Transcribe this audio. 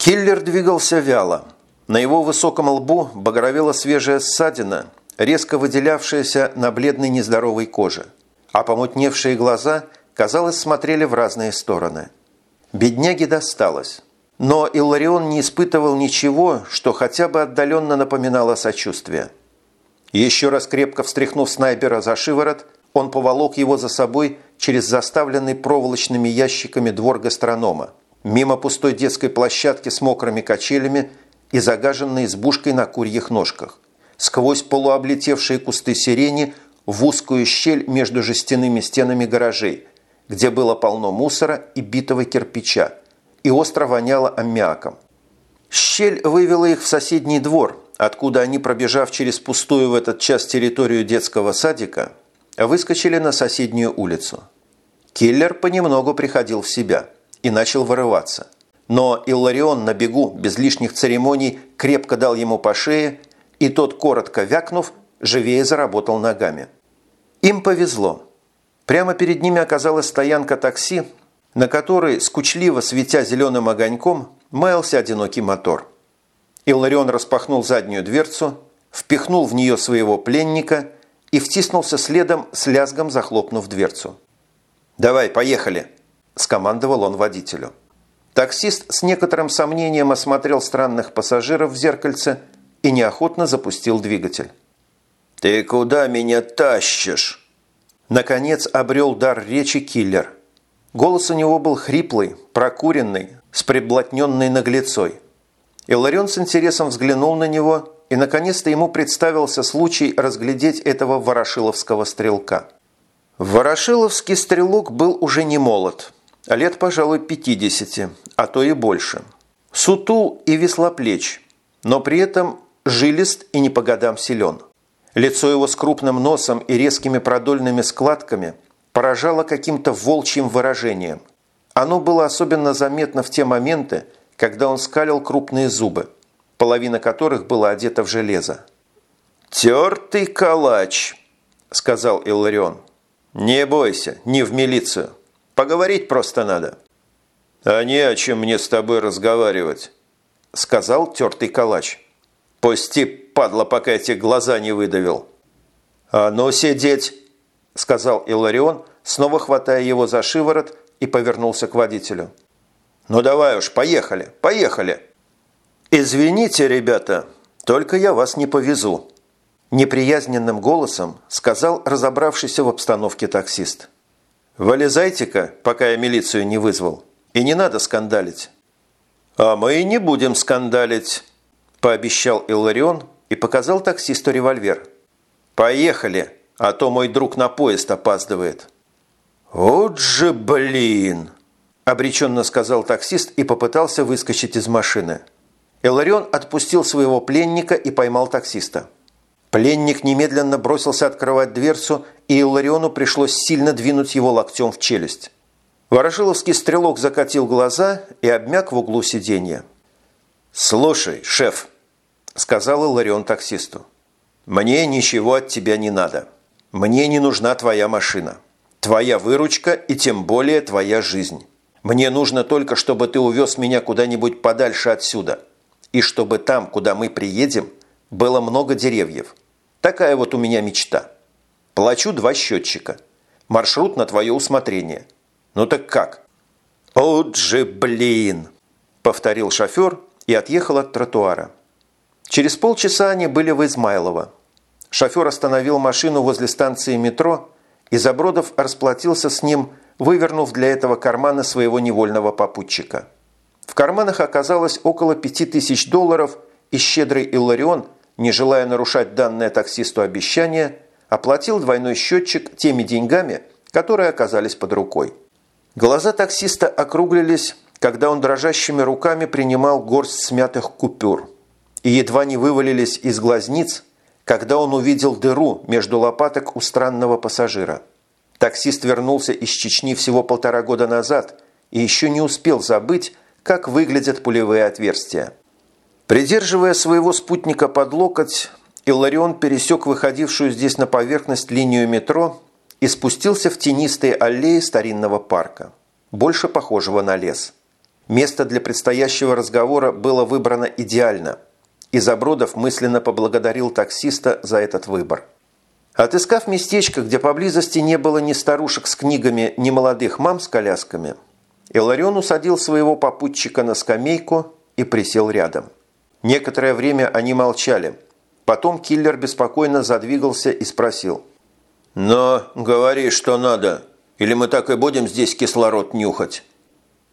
Киллер двигался вяло. На его высоком лбу багровела свежая ссадина, резко выделявшаяся на бледной нездоровой коже, а помутневшие глаза, казалось, смотрели в разные стороны. Бедняге досталось. Но Илларион не испытывал ничего, что хотя бы отдаленно напоминало сочувствие. Еще раз крепко встряхнув снайпера за шиворот, он поволок его за собой через заставленный проволочными ящиками двор гастронома, мимо пустой детской площадки с мокрыми качелями и загаженной избушкой на курьих ножках, сквозь полуоблетевшие кусты сирени в узкую щель между жестяными стенами гаражей, где было полно мусора и битого кирпича, и остро воняло аммиаком. Щель вывела их в соседний двор, откуда они, пробежав через пустую в этот час территорию детского садика, выскочили на соседнюю улицу. Киллер понемногу приходил в себя и начал вырываться. Но Илларион на бегу, без лишних церемоний, крепко дал ему по шее, и тот, коротко вякнув, живее заработал ногами. Им повезло. Прямо перед ними оказалась стоянка такси, на которой, скучливо светя зеленым огоньком, маялся одинокий мотор. Илларион распахнул заднюю дверцу, впихнул в нее своего пленника и втиснулся следом с лязгом, захлопнув дверцу. «Давай, поехали!» – скомандовал он водителю. Таксист с некоторым сомнением осмотрел странных пассажиров в зеркальце и неохотно запустил двигатель. «Ты куда меня тащишь?» Наконец обрел дар речи киллер. Голос у него был хриплый, прокуренный, с приблотненной наглецой. Иларион с интересом взглянул на него, и наконец-то ему представился случай разглядеть этого ворошиловского стрелка. Ворошиловский стрелок был уже не молод, лет, пожалуй, 50, а то и больше. Сутул и веслоплеч, но при этом жилист и не по годам силен. Лицо его с крупным носом и резкими продольными складками поражало каким-то волчьим выражением. Оно было особенно заметно в те моменты, когда он скалил крупные зубы, половина которых была одета в железо. «Тертый калач», – сказал Илларион. «Не бойся, не в милицию. Поговорить просто надо». «А не о чем мне с тобой разговаривать», – сказал тертый калач. «Пусти, падла, пока я глаза не выдавил». «А ну сидеть», – сказал Иларион, снова хватая его за шиворот и повернулся к водителю. «Ну давай уж, поехали, поехали!» «Извините, ребята, только я вас не повезу», Неприязненным голосом сказал разобравшийся в обстановке таксист. «Вылезайте-ка, пока я милицию не вызвал. И не надо скандалить». «А мы и не будем скандалить», – пообещал Илларион и показал таксисту револьвер. «Поехали, а то мой друг на поезд опаздывает». «Вот же блин!» – обреченно сказал таксист и попытался выскочить из машины. Илларион отпустил своего пленника и поймал таксиста. Пленник немедленно бросился открывать дверцу, и Иллариону пришлось сильно двинуть его локтем в челюсть. Ворошиловский стрелок закатил глаза и обмяк в углу сиденья. «Слушай, шеф», – сказал Илларион таксисту, – «мне ничего от тебя не надо. Мне не нужна твоя машина, твоя выручка и тем более твоя жизнь. Мне нужно только, чтобы ты увез меня куда-нибудь подальше отсюда, и чтобы там, куда мы приедем – было много деревьев. Такая вот у меня мечта. Плачу два счетчика. Маршрут на твое усмотрение. Ну так как? «Вот же блин!» – повторил шофер и отъехал от тротуара. Через полчаса они были в Измайлово. Шофер остановил машину возле станции метро, и Забродов расплатился с ним, вывернув для этого карманы своего невольного попутчика. В карманах оказалось около пяти тысяч долларов, и щедрый Илларион – не желая нарушать данное таксисту обещание, оплатил двойной счетчик теми деньгами, которые оказались под рукой. Глаза таксиста округлились, когда он дрожащими руками принимал горсть смятых купюр. И едва не вывалились из глазниц, когда он увидел дыру между лопаток у странного пассажира. Таксист вернулся из Чечни всего полтора года назад и еще не успел забыть, как выглядят пулевые отверстия. Придерживая своего спутника под локоть, Илларион пересек выходившую здесь на поверхность линию метро и спустился в тенистые аллеи старинного парка, больше похожего на лес. Место для предстоящего разговора было выбрано идеально, и Забродов мысленно поблагодарил таксиста за этот выбор. Отыскав местечко, где поблизости не было ни старушек с книгами, ни молодых мам с колясками, Иларион усадил своего попутчика на скамейку и присел рядом. Некоторое время они молчали. Потом киллер беспокойно задвигался и спросил. «Но говори, что надо, или мы так и будем здесь кислород нюхать?»